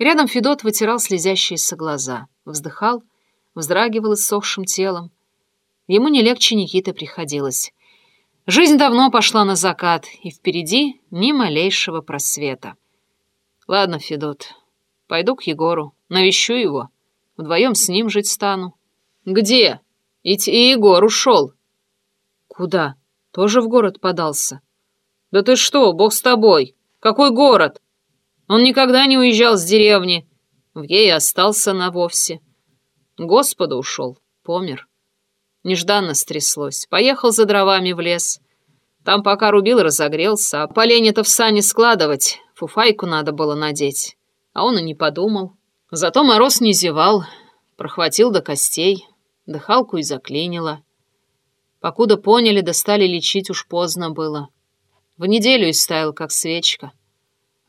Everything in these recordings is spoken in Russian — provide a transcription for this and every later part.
Рядом Федот вытирал слезящиеся глаза, вздыхал, вздрагивал иссохшим телом. Ему не легче Никиты приходилось. Жизнь давно пошла на закат, и впереди ни малейшего просвета. Ладно, Федот, пойду к Егору, навещу его. Вдвоем с ним жить стану. Где? Ведь и Егор ушел. Куда? Тоже в город подался. Да ты что, бог с тобой. Какой город? Он никогда не уезжал с деревни. В ей остался навовсе. Господа ушел, помер. Нежданно стряслось. Поехал за дровами в лес. Там пока рубил, разогрелся, а поленья-то в сани складывать. Фуфайку надо было надеть. А он и не подумал. Зато мороз не зевал. Прохватил до костей. Дыхалку и заклинило. Покуда поняли, да стали лечить, уж поздно было. В неделю истаял, как свечка.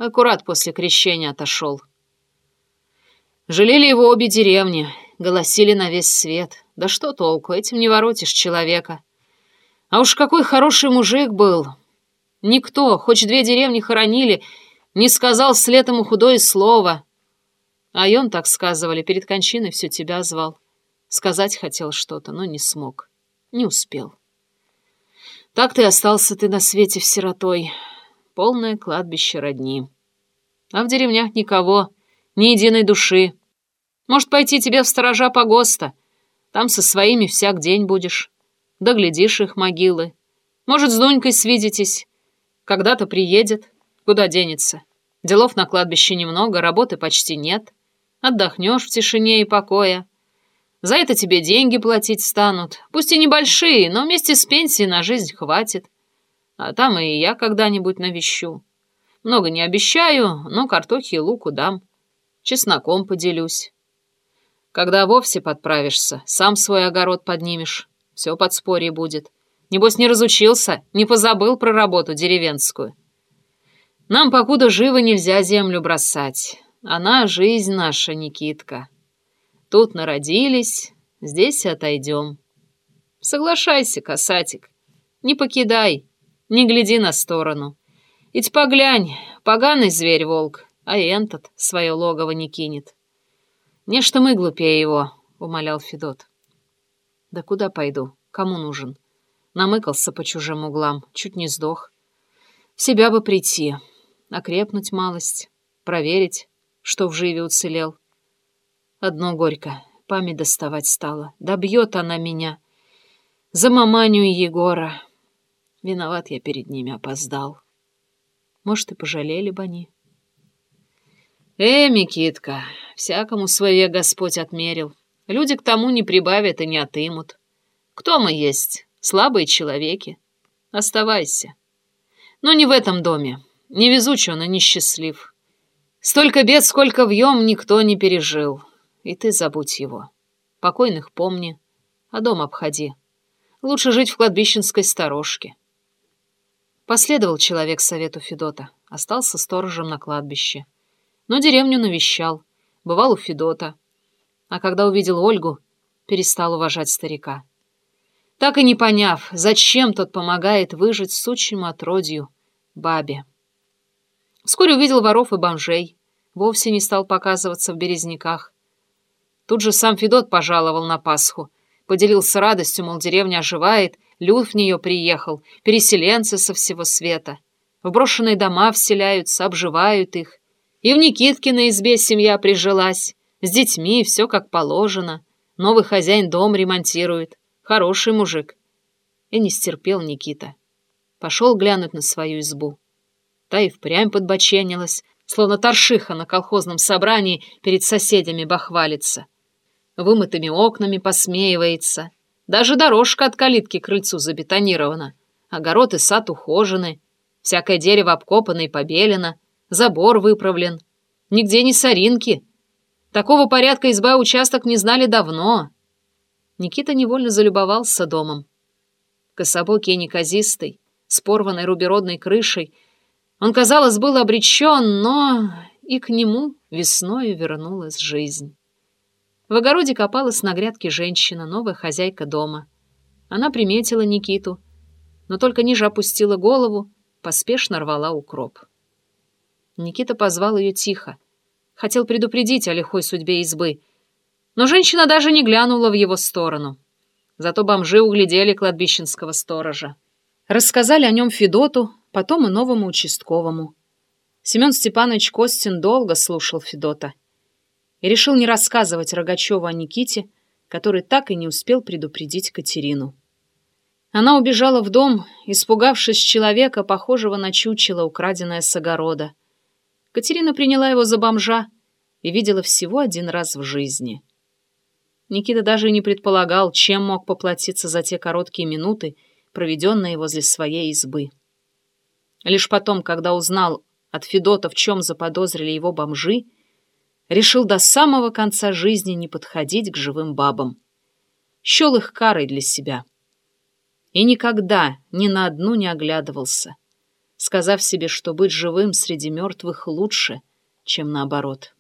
Аккурат после крещения отошел. Жалели его обе деревни, голосили на весь свет. Да что толку, этим не воротишь человека. А уж какой хороший мужик был. Никто, хоть две деревни хоронили, не сказал вслед ему худое слово. А он, так сказывали, перед кончиной все тебя звал. Сказать хотел что-то, но не смог. Не успел. Так ты остался ты на свете сиротой полное кладбище родни. А в деревнях никого, ни единой души. Может, пойти тебе в сторожа погоста? Там со своими всяк день будешь. Доглядишь их могилы. Может, с Дунькой свидитесь. Когда-то приедет. Куда денется? Делов на кладбище немного, работы почти нет. Отдохнешь в тишине и покое. За это тебе деньги платить станут. Пусть и небольшие, но вместе с пенсией на жизнь хватит. А там и я когда-нибудь навещу. Много не обещаю, но картохи и луку дам. Чесноком поделюсь. Когда вовсе подправишься, сам свой огород поднимешь. Все подспорье будет. Небось, не разучился, не позабыл про работу деревенскую. Нам, покуда живо, нельзя землю бросать. Она — жизнь наша, Никитка. Тут народились, здесь отойдем. Соглашайся, касатик. Не покидай, не гляди на сторону. Ведь поглянь, поганый зверь волк, а этот свое логово не кинет. Не что мы глупее его, — умолял Федот. Да куда пойду? Кому нужен? Намыкался по чужим углам, чуть не сдох. В себя бы прийти, окрепнуть малость, проверить, что в живе уцелел. Одно горько, память доставать стала. Добьет она меня. За маманю и Егора. Виноват я перед ними, опоздал. Может, и пожалели бы они. Э, Микитка, всякому свое Господь отмерил. Люди к тому не прибавят и не отымут. Кто мы есть? Слабые человеки. Оставайся. Но не в этом доме. Невезучий он и несчастлив. Столько бед, сколько вьем, никто не пережил. И ты забудь его. Покойных помни, а дом обходи. Лучше жить в кладбищенской сторожке. Последовал человек совету Федота, остался сторожем на кладбище. Но деревню навещал, бывал у Федота. А когда увидел Ольгу, перестал уважать старика. Так и не поняв, зачем тот помогает выжить сучьему отродью, бабе. Вскоре увидел воров и бомжей, вовсе не стал показываться в березняках. Тут же сам Федот пожаловал на Пасху, поделился радостью, мол, деревня оживает — Люд в нее приехал, переселенцы со всего света. В брошенные дома вселяются, обживают их. И в Никиткиной избе семья прижилась, с детьми все как положено. Новый хозяин дом ремонтирует. Хороший мужик. И не стерпел Никита. Пошел глянуть на свою избу. Та и впрямь подбоченилась, словно торшиха на колхозном собрании перед соседями бахвалится. Вымытыми окнами посмеивается — даже дорожка от калитки к крыльцу забетонирована. Огород и сад ухожены. Всякое дерево обкопано и побелено. Забор выправлен. Нигде не соринки. Такого порядка изба участок не знали давно. Никита невольно залюбовался домом. Кособокий и неказистый, с порванной руберодной крышей. Он, казалось, был обречен, но и к нему весною вернулась жизнь. В огороде копалась на грядке женщина, новая хозяйка дома. Она приметила Никиту, но только ниже опустила голову, поспешно рвала укроп. Никита позвал ее тихо, Хотел предупредить о лихой судьбе избы. Но женщина даже не глянула в его сторону. Зато бомжи углядели кладбищенского сторожа. Рассказали о нем Федоту, потом и новому участковому. Семен Степанович Костин долго слушал Федота и решил не рассказывать Рогачеву о Никите, который так и не успел предупредить Катерину. Она убежала в дом, испугавшись человека, похожего на чучело, украденное с огорода. Катерина приняла его за бомжа и видела всего один раз в жизни. Никита даже не предполагал, чем мог поплатиться за те короткие минуты, проведенные возле своей избы. Лишь потом, когда узнал от Федота, в чем заподозрили его бомжи, решил до самого конца жизни не подходить к живым бабам. Щел их карой для себя. И никогда ни на одну не оглядывался, сказав себе, что быть живым среди мертвых лучше, чем наоборот.